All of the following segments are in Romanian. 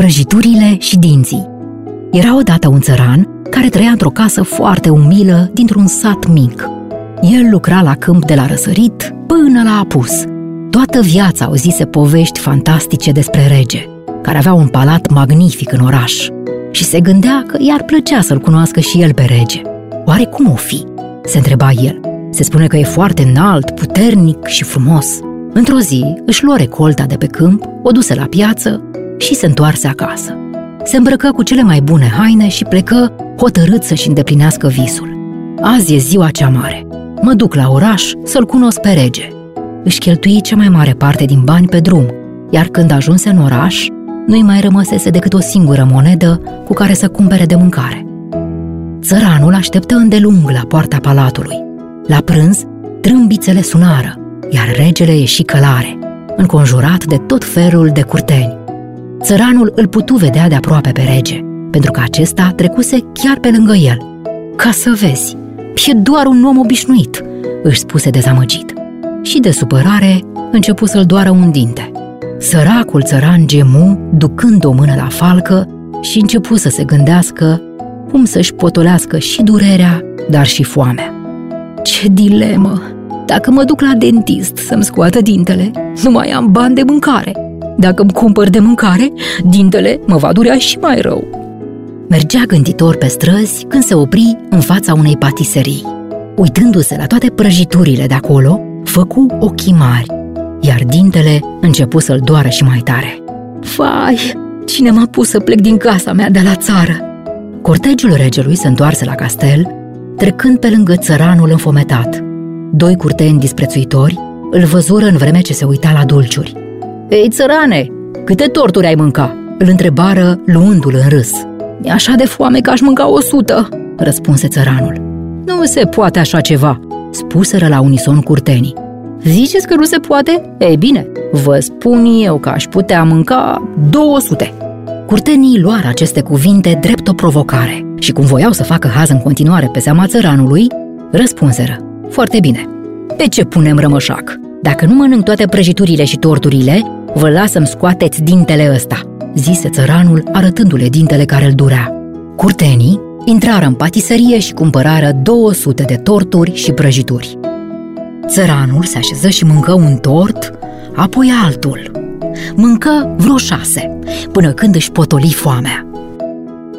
Prăjiturile și dinții Era odată un țăran care trăia într-o casă foarte umilă dintr-un sat mic. El lucra la câmp de la răsărit până la apus. Toată viața auzise povești fantastice despre rege, care avea un palat magnific în oraș și se gândea că i-ar plăcea să-l cunoască și el pe rege. Oare cum o fi? se întreba el. Se spune că e foarte înalt, puternic și frumos. Într-o zi își luă recolta de pe câmp, o duse la piață și se întoarse acasă. Se îmbrăcă cu cele mai bune haine și plecă hotărât să-și îndeplinească visul. Azi e ziua cea mare. Mă duc la oraș să-l cunosc pe rege. Își cheltui cea mai mare parte din bani pe drum, iar când ajunse în oraș, nu-i mai rămăsese decât o singură monedă cu care să cumpere de mâncare. Țăranul așteptă îndelung la poarta palatului. La prânz, trâmbițele sunară, iar regele ieși călare, înconjurat de tot felul de curteni. Țăranul îl putu vedea de aproape pe rege, pentru că acesta trecuse chiar pe lângă el. Ca să vezi, e doar un om obișnuit, își spuse dezamăgit. Și de supărare începu să-l doară un dinte. Săracul țăran gemu, ducând o mână la falcă și începu să se gândească cum să-și potolească și durerea, dar și foamea. Ce dilemă! Dacă mă duc la dentist să-mi scoată dintele, nu mai am bani de mâncare. Dacă îmi cumpăr de mâncare, dintele mă va durea și mai rău. Mergea gânditor pe străzi când se opri în fața unei patiserii. Uitându-se la toate prăjiturile de acolo, făcu ochii mari, iar dintele începu să-l doară și mai tare. Fai, cine m-a pus să plec din casa mea de la țară? Cortegiul regelui se întoarse la castel, trecând pe lângă țăranul înfometat. Doi curteni disprețuitori îl văzură în vreme ce se uita la dulciuri. Ei, țărane, câte torturi ai mânca?" îl întrebară luându-l în râs. E așa de foame că aș mânca o sută, răspunse țăranul. Nu se poate așa ceva, spuseră la unison curtenii. Ziceți că nu se poate? Ei bine, vă spun eu că aș putea mânca 200. Curtenii luară aceste cuvinte drept o provocare și cum voiau să facă haz în continuare pe seama țăranului, răspunseră. Foarte bine. Pe ce punem rămășac? Dacă nu mănânc toate prăjiturile și torturile, vă las să-mi scoateți dintele ăsta, zise țăranul arătându-le dintele care îl durea. Curtenii intrară în patiserie și cumpărară 200 de torturi și prăjituri. Țăranul se așeză și mâncă un tort, apoi altul. Mâncă vreo șase, până când își potoli foamea.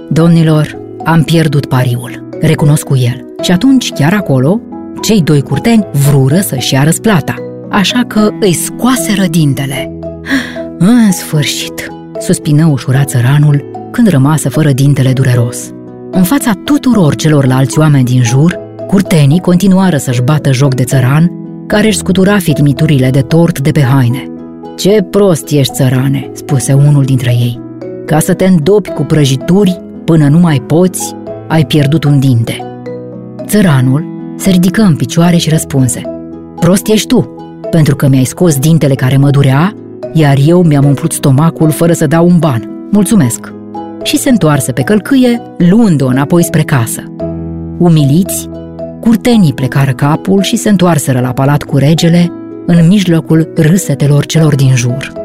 Domnilor, am pierdut pariul, recunosc cu el. Și atunci, chiar acolo, cei doi curteni vrură să-și ia răsplata, așa că îi scoaseră dintele. În sfârșit, suspină ușurat țăranul când rămasă fără dintele dureros. În fața tuturor celorlalți oameni din jur, curtenii continuară să-și bată joc de țăran, care își scutura fitimiturile de tort de pe haine. Ce prost ești, țărane, spuse unul dintre ei. Ca să te îndopi cu prăjituri până nu mai poți, ai pierdut un dinte. Țăranul se ridică în picioare și răspunse. Prost ești tu, pentru că mi-ai scos dintele care mă durea, iar eu mi-am umplut stomacul fără să dau un ban. Mulțumesc! Și se întoarse pe călcâie, luând-o înapoi spre casă. Umiliți, curtenii plecară capul și se întoarseră la palat cu regele, în mijlocul râsetelor celor din jur.